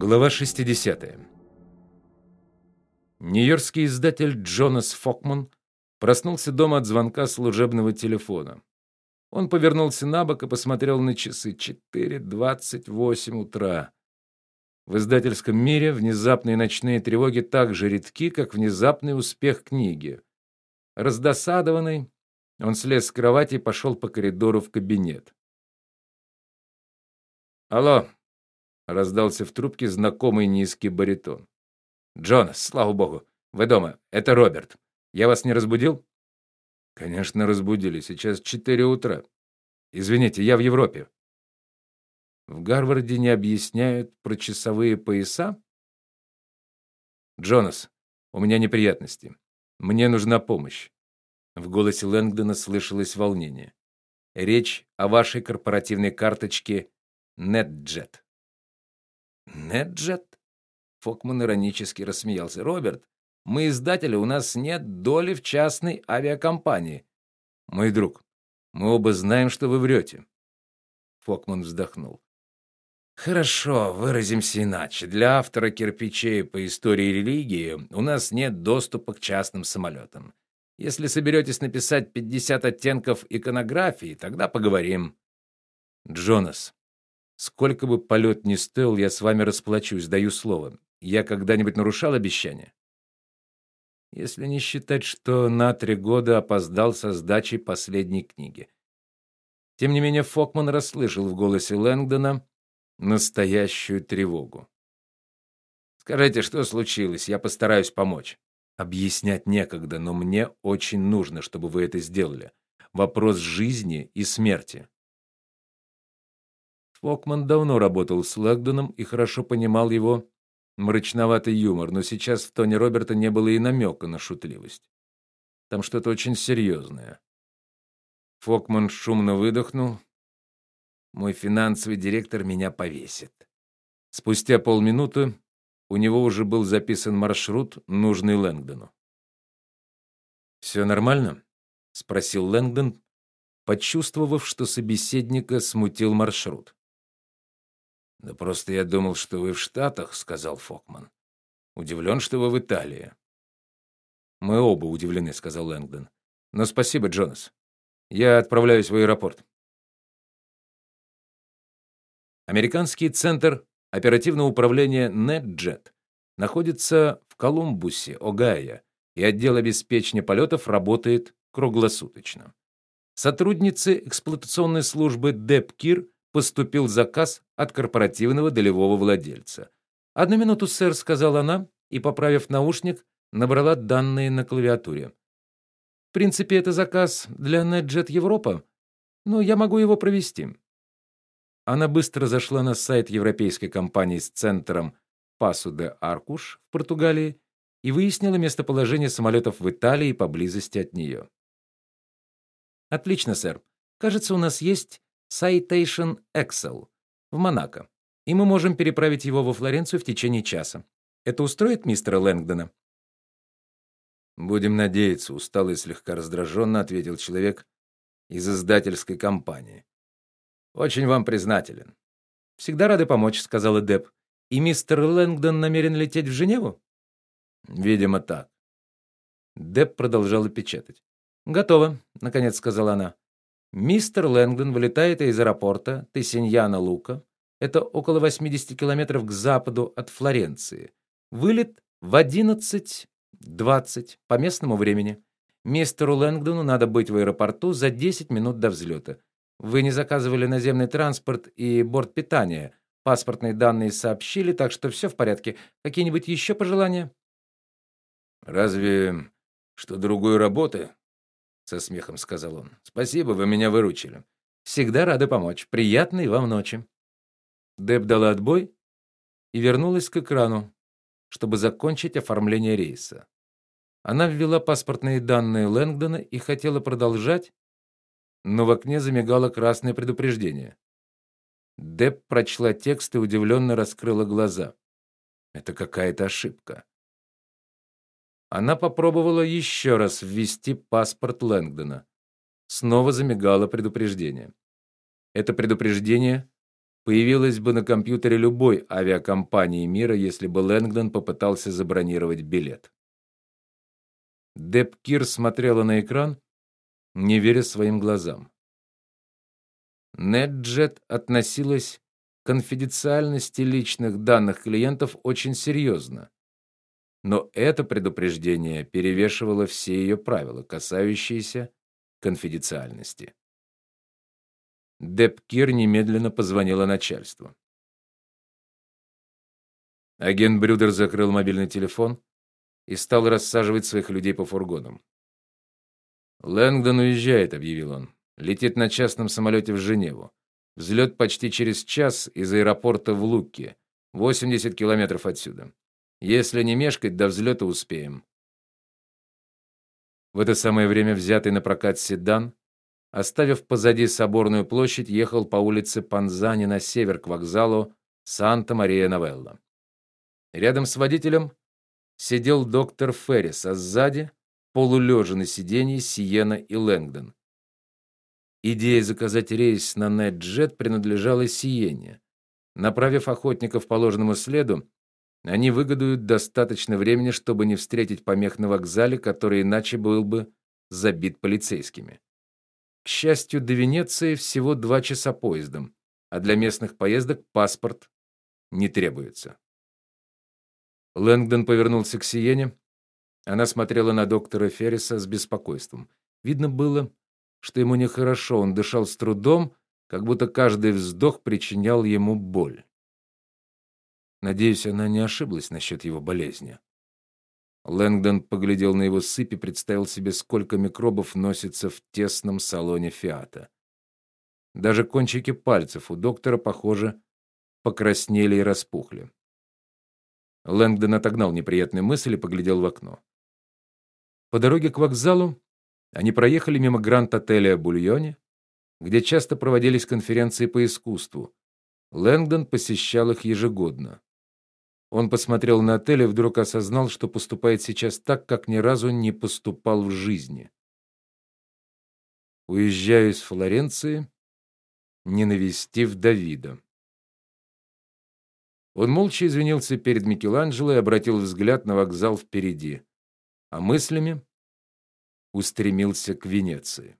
Глава 60. Нью-Йоркский издатель Джонас Фокман проснулся дома от звонка служебного телефона. Он повернулся на бок и посмотрел на часы. 4:28 утра. В издательском мире внезапные ночные тревоги так же редки, как внезапный успех книги. Раздосадованный, он слез с кровати и пошел по коридору в кабинет. Алло, раздался в трубке знакомый низкий баритон. Джонас, слава богу, вы дома. Это Роберт. Я вас не разбудил? Конечно, разбудили. Сейчас четыре утра. Извините, я в Европе. В Гарварде не объясняют про часовые пояса? Джонас, у меня неприятности. Мне нужна помощь. В голосе Лэнгдона слышалось волнение. Речь о вашей корпоративной карточке NetJet. NetJet? Фокман иронически рассмеялся. Роберт, мы издатели, у нас нет доли в частной авиакомпании. Мой друг, мы оба знаем, что вы врете. Фокман вздохнул. Хорошо, выразимся иначе. Для автора кирпичей по истории религии у нас нет доступа к частным самолетам. Если соберетесь написать 50 оттенков иконографии, тогда поговорим. Джонас, сколько бы полет ни стоил, я с вами расплачусь, даю слово. Я когда-нибудь нарушал обещание? Если не считать, что на три года опоздал со сдачей последней книги. Тем не менее Фокман расслышал в голосе Лэнгдона настоящую тревогу. Скажите, что случилось? Я постараюсь помочь. Объяснять некогда, но мне очень нужно, чтобы вы это сделали. Вопрос жизни и смерти. Фокман давно работал с Лэнгдоном и хорошо понимал его мрачноватый юмор, но сейчас в тоне Роберта не было и намека на шутливость. Там что-то очень серьезное. Фокман шумно выдохнул. Мой финансовый директор меня повесит. Спустя полминуты у него уже был записан маршрут, нужный Лэнгдону. «Все нормально? спросил Лэнгдон, почувствовав, что собеседника смутил маршрут. Да просто я думал, что вы в Штатах, сказал Фокман. Удивлен, что вы в Италии. Мы оба удивлены, сказал Лэнгдон. Но спасибо, Джонас. Я отправляюсь в аэропорт. Американский центр оперативного управления NetJet находится в Колумбусе, Огайо, и отдел обеспечения полетов работает круглосуточно. Сотрудницы эксплуатационной службы Депкир поступил заказ от корпоративного долевого владельца. "Одну минуту, сэр", сказала она и, поправив наушник, набрала данные на клавиатуре. В принципе, это заказ для NetJet Европа, но я могу его провести. Она быстро зашла на сайт европейской компании с центром Пасу де Аркуш в Португалии и выяснила местоположение самолетов в Италии поблизости от нее. Отлично, сэр. Кажется, у нас есть Citation Excel в Монако, и мы можем переправить его во Флоренцию в течение часа. Это устроит мистера Лэнгдона? Будем надеяться, устало и слегка раздраженно ответил человек из издательской компании. Очень вам признателен. Всегда рады помочь, сказала Деб. И мистер Лэнгдон намерен лететь в Женеву? Видимо, так. Деб продолжала печатать. Готово, наконец сказала она. Мистер Лэнгдон вылетает из аэропорта Тессиньяна Лука. Это около 80 километров к западу от Флоренции. Вылет в 11:20 по местному времени. Мистеру Лэнгдону надо быть в аэропорту за 10 минут до взлета. Вы не заказывали наземный транспорт и борт питания. Паспортные данные сообщили, так что все в порядке. Какие-нибудь еще пожелания? Разве что другой работы? Со смехом сказал он. Спасибо, вы меня выручили. Всегда рады помочь. Приятной вам ночи. Деб дала отбой и вернулась к экрану, чтобы закончить оформление рейса. Она ввела паспортные данные Лэнгдона и хотела продолжать, но в окне замигало красное предупреждение. Деб прочла текст и удивленно раскрыла глаза. Это какая-то ошибка. Она попробовала еще раз ввести паспорт Лэнгдона. Снова замигало предупреждение. Это предупреждение появилась бы на компьютере любой авиакомпании мира, если бы Лэнгдон попытался забронировать билет. Депкир смотрела на экран, не веря своим глазам. NetJet относилась к конфиденциальности личных данных клиентов очень серьезно. Но это предупреждение перевешивало все ее правила, касающиеся конфиденциальности. Депкир немедленно позвонила начальству. Агент Брюдер закрыл мобильный телефон и стал рассаживать своих людей по фургонам. Лэнгдон уезжает, объявил он. Летит на частном самолете в Женеву. Взлет почти через час из аэропорта в Луки, 80 километров отсюда. Если не мешкать, до взлета успеем. В это самое время взятый на прокат седан, оставив позади соборную площадь, ехал по улице Панзани на север к вокзалу Санта-Мария-Новелла. Рядом с водителем сидел доктор Феррис, а сзади полулежа на сиденье Сиена и Лэнгдон. Идея заказать рейс на NetJet принадлежала Сиене. Направив охотников по ложному следу, они выгадают достаточно времени, чтобы не встретить помех на вокзале, который иначе был бы забит полицейскими. К счастью, до Венеции всего два часа поездом, а для местных поездок паспорт не требуется. Лэнгдон повернулся к Сиене, она смотрела на доктора Ферриса с беспокойством. Видно было, что ему нехорошо, он дышал с трудом, как будто каждый вздох причинял ему боль. Надеюсь, она не ошиблась насчет его болезни. Лэнгдон поглядел на его сыпь и представил себе, сколько микробов носится в тесном салоне Фиата. Даже кончики пальцев у доктора, похоже, покраснели и распухли. Лэнгдон отогнал неприятные мысли и поглядел в окно. По дороге к вокзалу они проехали мимо Гранд-отеля Бульоне, где часто проводились конференции по искусству. Лэнгдон посещал их ежегодно. Он посмотрел на отель и вдруг осознал, что поступает сейчас так, как ни разу не поступал в жизни. Уезжаю из Флоренции, не навестив Давида. Он молча извинился перед Микеланджело и обратил взгляд на вокзал впереди а мыслями устремился к Венеции.